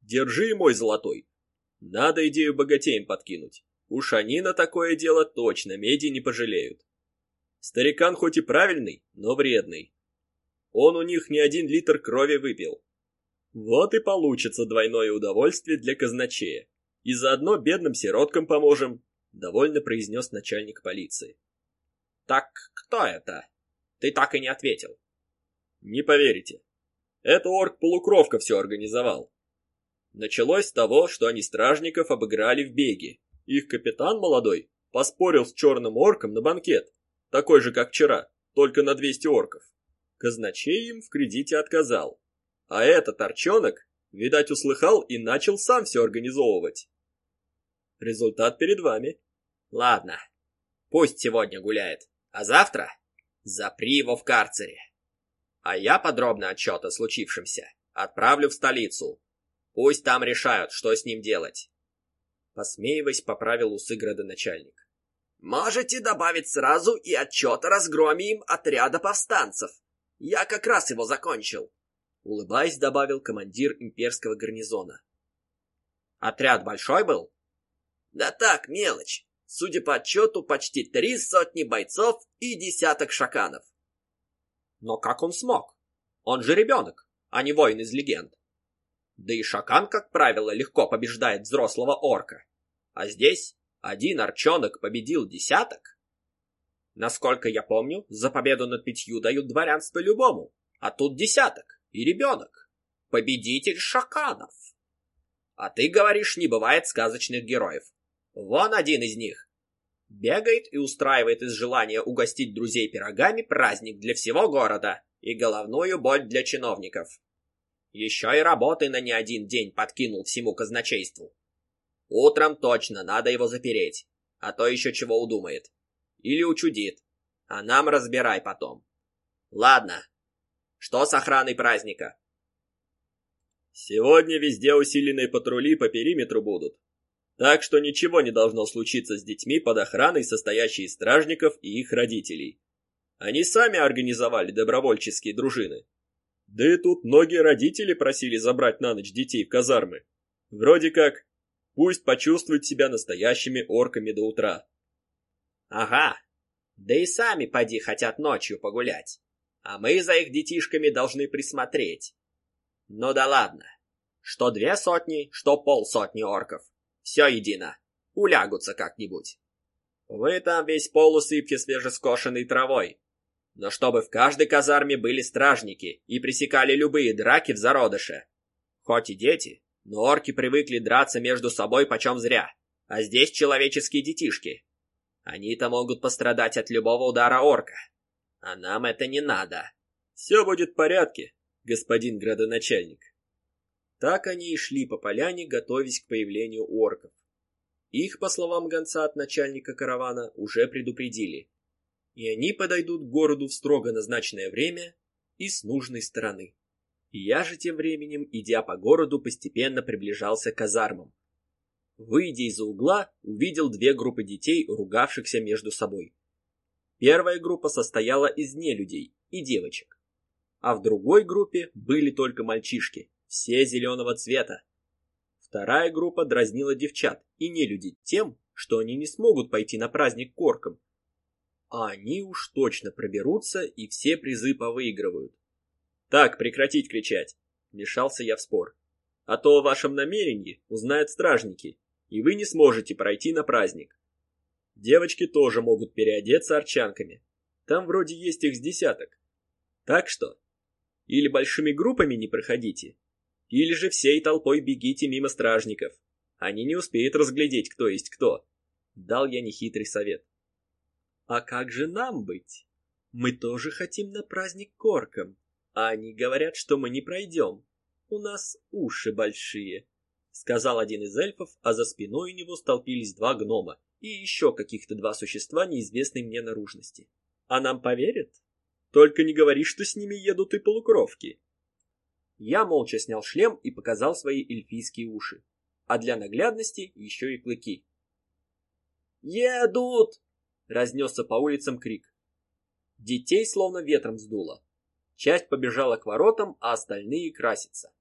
Держи мой золотой. Надо идею богатеям подкинуть. Уж они на такое дело точно меди не пожалеют. Старикан хоть и правильный, но вредный. Он у них не один литр крови выпил. Вот и получится двойное удовольствие для казначея. И заодно бедным сироткам поможем, довольно произнес начальник полиции. Так кто это? Ты так и не ответил. Не поверите. Это орк-полукровка все организовал. Началось с того, что они стражников обыграли в беге. Их капитан молодой поспорил с черным орком на банкет, такой же, как вчера, только на 200 орков. Казначей им в кредите отказал. А этот орчонок, видать, услыхал и начал сам все организовывать. Результат перед вами. Ладно, пусть сегодня гуляет, а завтра запри его в карцере. А я подробно отчет о случившемся отправлю в столицу, Пусть там решают, что с ним делать. Посмеиваясь, поправил усы градоначальник. Можете добавить сразу и отчет о разгроме им отряда повстанцев. Я как раз его закончил. Улыбаясь, добавил командир имперского гарнизона. Отряд большой был? Да так, мелочь. Судя по отчету, почти три сотни бойцов и десяток шаканов. Но как он смог? Он же ребенок, а не воин из легенд. Да и шакан, как правило, легко побеждает взрослого орка. А здесь один арчонок победил десяток? Насколько я помню, за победу над пятью дают дворянство любому, а тут десяток и ребенок. Победитель шаканов. А ты говоришь, не бывает сказочных героев. Вон один из них. Бегает и устраивает из желания угостить друзей пирогами праздник для всего города и головную боль для чиновников. Еще и работы на не один день подкинул всему казначейству. Утром точно надо его запереть, а то еще чего удумает. Или учудит, а нам разбирай потом. Ладно, что с охраной праздника? Сегодня везде усиленные патрули по периметру будут. Так что ничего не должно случиться с детьми под охраной, состоящей из стражников и их родителей. Они сами организовали добровольческие дружины. Да и тут многие родители просили забрать на ночь детей в казармы. Вроде как, пусть почувствуют себя настоящими орками до утра. Ага, да и сами поди хотят ночью погулять. А мы за их детишками должны присмотреть. Ну да ладно. Что две сотни, что полсотни орков. Все едино. Улягутся как-нибудь. Вы там весь пол усыпьте свежескошенной травой. Но чтобы в каждой казарме были стражники и пресекали любые драки в зародыше. Хоть и дети, но орки привыкли драться между собой почем зря. А здесь человеческие детишки. Они-то могут пострадать от любого удара орка. А нам это не надо. Все будет в порядке, господин градоначальник. Так они и шли по поляне, готовясь к появлению орков. Их, по словам гонца от начальника каравана, уже предупредили. И они подойдут к городу в строго назначенное время и с нужной стороны. Я же тем временем, идя по городу, постепенно приближался к казармам. Выйдя из-за угла, увидел две группы детей, ругавшихся между собой. Первая группа состояла из нелюдей и девочек, а в другой группе были только мальчишки, все зеленого цвета. Вторая группа дразнила девчат и нелюдей тем, что они не смогут пойти на праздник коркам. А они уж точно проберутся и все призы повыигрывают. «Так, прекратить кричать!» — вмешался я в спор. «А то о вашем намерении узнают стражники, и вы не сможете пройти на праздник. Девочки тоже могут переодеться арчанками. Там вроде есть их с десяток. Так что, или большими группами не проходите, или же всей толпой бегите мимо стражников. Они не успеют разглядеть, кто есть кто. Дал я нехитрый совет. А как же нам быть? Мы тоже хотим на праздник коркам, а они говорят, что мы не пройдем. У нас уши большие сказал один из эльфов, а за спиной у него столпились два гнома и еще каких-то два существа неизвестной мне наружности. А нам поверят? Только не говори, что с ними едут и полукровки. Я молча снял шлем и показал свои эльфийские уши, а для наглядности еще и клыки. «Едут!» — разнесся по улицам крик. Детей словно ветром сдуло. Часть побежала к воротам, а остальные красятся.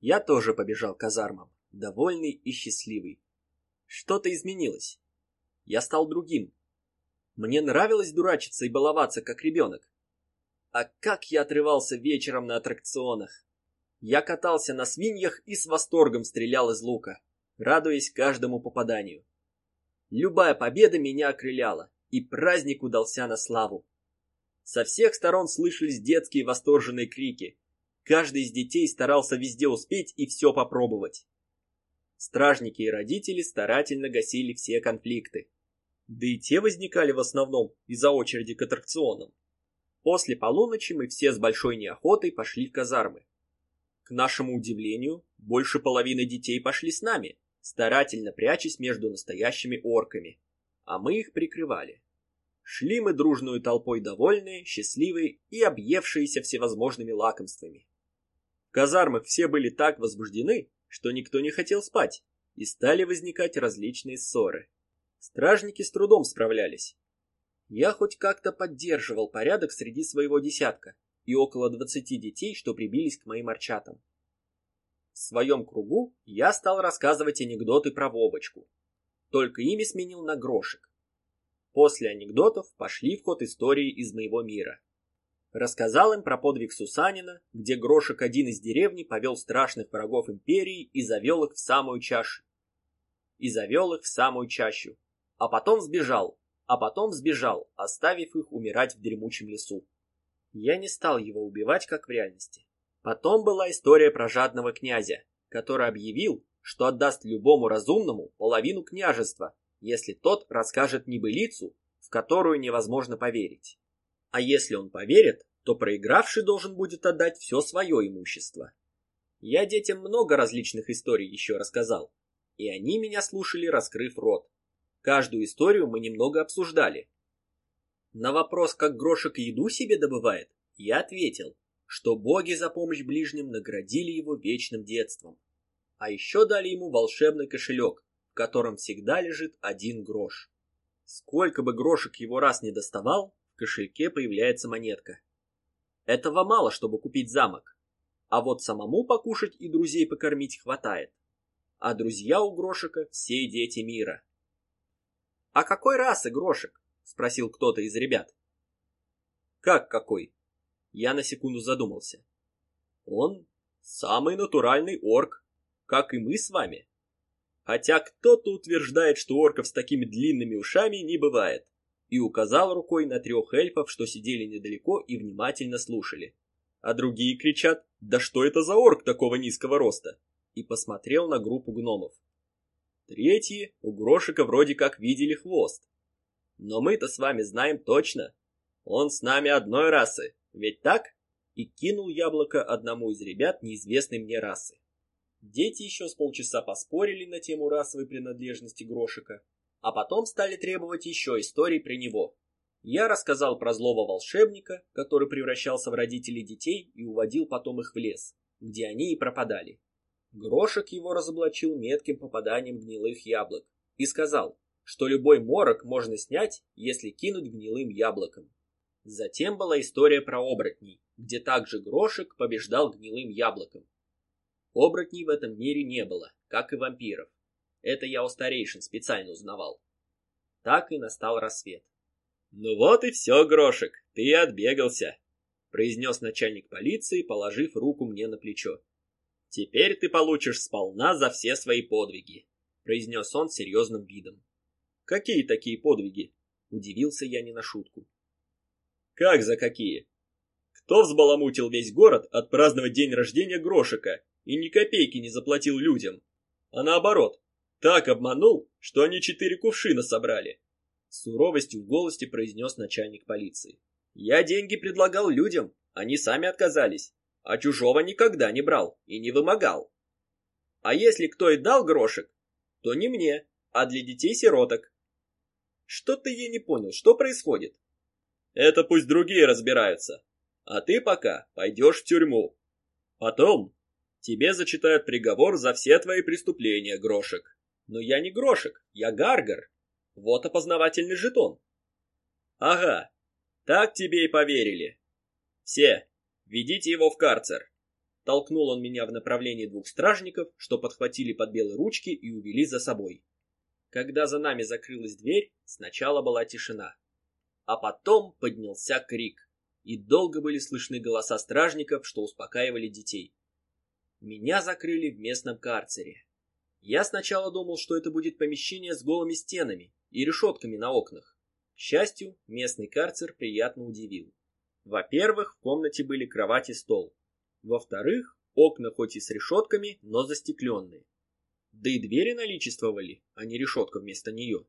Я тоже побежал к казармам, довольный и счастливый. Что-то изменилось. Я стал другим. Мне нравилось дурачиться и баловаться, как ребенок. А как я отрывался вечером на аттракционах. Я катался на свиньях и с восторгом стрелял из лука, радуясь каждому попаданию. Любая победа меня окрыляла, и праздник удался на славу. Со всех сторон слышались детские восторженные крики, Каждый из детей старался везде успеть и все попробовать. Стражники и родители старательно гасили все конфликты. Да и те возникали в основном из-за очереди к аттракционам. После полуночи мы все с большой неохотой пошли в казармы. К нашему удивлению, больше половины детей пошли с нами, старательно прячась между настоящими орками, а мы их прикрывали. Шли мы дружную толпой довольные, счастливые и объевшиеся всевозможными лакомствами казармах все были так возбуждены, что никто не хотел спать, и стали возникать различные ссоры. Стражники с трудом справлялись. Я хоть как-то поддерживал порядок среди своего десятка и около двадцати детей, что прибились к моим арчатам. В своем кругу я стал рассказывать анекдоты про Вовочку. Только ими сменил на грошек. После анекдотов пошли в ход истории из моего мира. Рассказал им про подвиг Сусанина, где Грошек один из деревни повел страшных врагов империи и завел их в самую чашу. и завел их в самую чащу. А потом сбежал, а потом сбежал, оставив их умирать в дремучем лесу. Я не стал его убивать, как в реальности. Потом была история про жадного князя, который объявил, что отдаст любому разумному половину княжества, если тот расскажет небылицу, в которую невозможно поверить. А если он поверит, то проигравший должен будет отдать все свое имущество. Я детям много различных историй еще рассказал, и они меня слушали, раскрыв рот. Каждую историю мы немного обсуждали. На вопрос, как Грошек еду себе добывает, я ответил, что боги за помощь ближним наградили его вечным детством. А еще дали ему волшебный кошелек, в котором всегда лежит один грош. Сколько бы грошек его раз не доставал, в кошельке появляется монетка. Этого мало, чтобы купить замок. А вот самому покушать и друзей покормить хватает. А друзья у Грошика все дети мира. «А какой расы Грошек?» — спросил кто-то из ребят. «Как какой?» Я на секунду задумался. «Он самый натуральный орк, как и мы с вами. Хотя кто-то утверждает, что орков с такими длинными ушами не бывает, и указал рукой на трех эльфов, что сидели недалеко и внимательно слушали. А другие кричат «Да что это за орк такого низкого роста?» и посмотрел на группу гномов. Третьи у Грошика вроде как видели хвост. Но мы-то с вами знаем точно. Он с нами одной расы, ведь так? И кинул яблоко одному из ребят неизвестной мне расы. Дети еще с полчаса поспорили на тему расовой принадлежности Грошика, а потом стали требовать еще историй про него. Я рассказал про злого волшебника, который превращался в родителей детей и уводил потом их в лес, где они и пропадали. Грошек его разоблачил метким попаданием гнилых яблок и сказал, что любой морок можно снять, если кинуть гнилым яблоком. Затем была история про оборотней, где также Грошек побеждал гнилым яблоком. Оборотней в этом мире не было, как и вампиров. Это я у старейшин специально узнавал. Так и настал рассвет. «Ну вот и все, Грошек, ты отбегался», — произнес начальник полиции, положив руку мне на плечо. «Теперь ты получишь сполна за все свои подвиги», — произнес он серьезным видом. «Какие такие подвиги?» — удивился я не на шутку. «Как за какие? Кто взбаламутил весь город отпраздновать день рождения Грошика и ни копейки не заплатил людям? А наоборот, так обманул, что они четыре кувшина собрали?» С суровостью в голосе произнес начальник полиции. «Я деньги предлагал людям, они сами отказались а чужого никогда не брал и не вымогал. А если кто и дал грошек, то не мне, а для детей-сироток. Что-то я не понял, что происходит? Это пусть другие разбираются, а ты пока пойдешь в тюрьму. Потом тебе зачитают приговор за все твои преступления, Грошек. Но я не Грошек, я Гаргар. Вот опознавательный жетон. Ага, так тебе и поверили. Все, «Ведите его в карцер!» Толкнул он меня в направлении двух стражников, что подхватили под белые ручки и увели за собой. Когда за нами закрылась дверь, сначала была тишина. А потом поднялся крик, и долго были слышны голоса стражников, что успокаивали детей. Меня закрыли в местном карцере. Я сначала думал, что это будет помещение с голыми стенами и решетками на окнах. К счастью, местный карцер приятно удивил. Во-первых, в комнате были кровать и стол. Во-вторых, окна хоть и с решетками, но застекленные. Да и двери наличествовали, а не решетка вместо нее.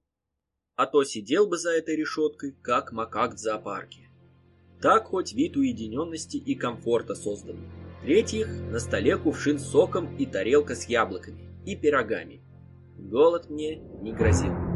А то сидел бы за этой решеткой, как макак в зоопарке. Так хоть вид уединенности и комфорта создан. В-третьих, на столе кувшин с соком и тарелка с яблоками и пирогами. Голод мне не грозил.